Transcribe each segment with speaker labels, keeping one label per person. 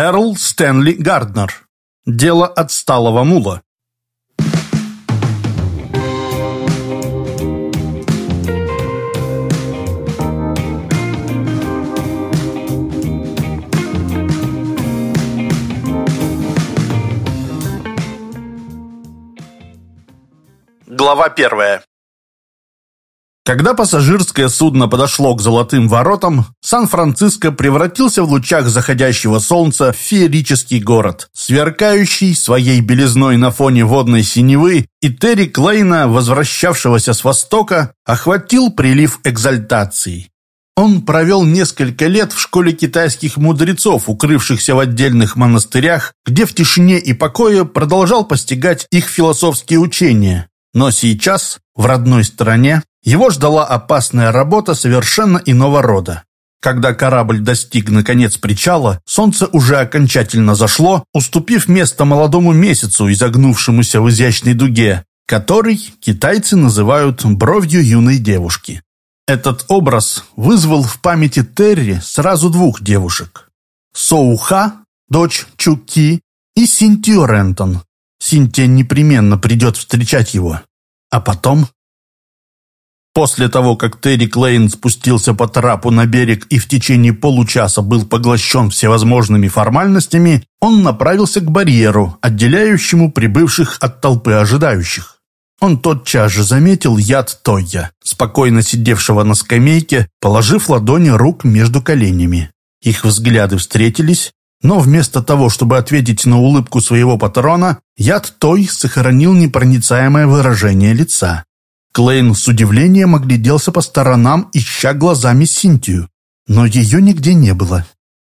Speaker 1: Эрл Стэнли Гарднер. Дело отсталого мула. Глава первая. Когда пассажирское судно подошло к золотым воротам, Сан-Франциско превратился в лучах заходящего солнца в феерический город, сверкающий своей белизной на фоне водной синевы, и Терри Клейна, возвращавшегося с востока, охватил прилив экзальтации. Он провел несколько лет в школе китайских мудрецов, укрывшихся в отдельных монастырях, где в тишине и покое продолжал постигать их философские учения. Но сейчас, в родной стране, его ждала опасная работа совершенно иного рода. Когда корабль достиг наконец причала, солнце уже окончательно зашло, уступив место молодому месяцу, изогнувшемуся в изящной дуге, который китайцы называют бровью юной девушки. Этот образ вызвал в памяти Терри сразу двух девушек. Соуха, дочь Чуки, и Синтию Рентон. Синтия непременно придет встречать его. А потом После того, как Терри Клейн спустился по трапу на берег и в течение получаса был поглощен всевозможными формальностями, он направился к барьеру, отделяющему прибывших от толпы ожидающих. Он тотчас же заметил яд Тойя, спокойно сидевшего на скамейке, положив ладони рук между коленями. Их взгляды встретились, но вместо того, чтобы ответить на улыбку своего патрона, яд Той сохранил непроницаемое выражение лица. Клейн с удивлением огляделся по сторонам, ища глазами Синтию. Но ее нигде не было.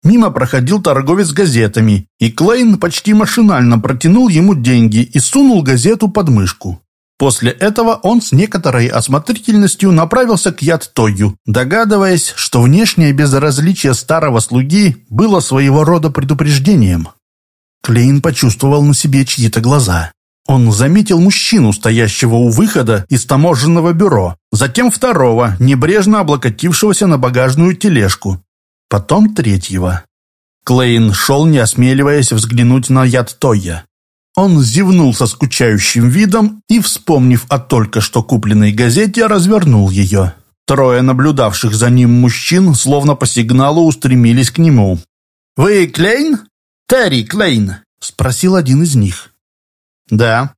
Speaker 1: Мимо проходил торговец газетами, и Клейн почти машинально протянул ему деньги и сунул газету под мышку. После этого он с некоторой осмотрительностью направился к Яд-Тою, догадываясь, что внешнее безразличие старого слуги было своего рода предупреждением. Клейн почувствовал на себе чьи-то глаза. Он заметил мужчину, стоящего у выхода из таможенного бюро, затем второго, небрежно облокотившегося на багажную тележку, потом третьего. Клейн шел, не осмеливаясь взглянуть на яд Тойя. Он зевнул со скучающим видом и, вспомнив о только что купленной газете, развернул ее. Трое наблюдавших за ним мужчин, словно по сигналу, устремились к нему. «Вы Клейн? Терри Клейн?» – спросил один из них. «Да».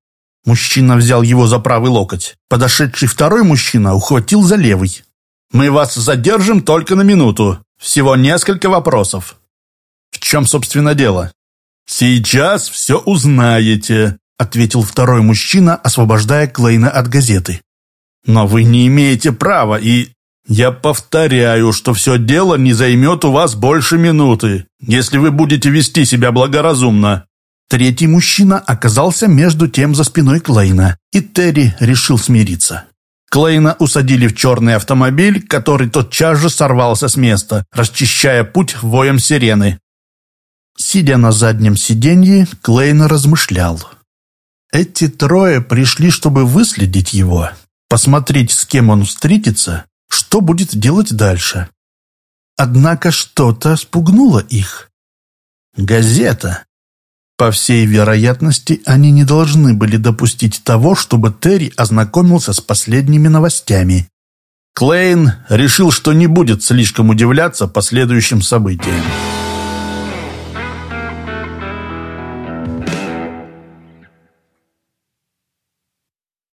Speaker 1: Мужчина взял его за правый локоть. Подошедший второй мужчина ухватил за левый. «Мы вас задержим только на минуту. Всего несколько вопросов». «В чем, собственно, дело?» «Сейчас все узнаете», — ответил второй мужчина, освобождая Клейна от газеты. «Но вы не имеете права, и я повторяю, что все дело не займет у вас больше минуты, если вы будете вести себя благоразумно. Третий мужчина оказался между тем за спиной Клейна, и Терри решил смириться. Клейна усадили в черный автомобиль, который тотчас же сорвался с места, расчищая путь воем сирены. Сидя на заднем сиденье, Клейн размышлял. Эти трое пришли, чтобы выследить его, посмотреть, с кем он встретится, что будет делать дальше. Однако что-то спугнуло их. Газета. По всей вероятности, они не должны были допустить того, чтобы Терри ознакомился с последними новостями. Клейн решил, что не будет слишком удивляться последующим событиям.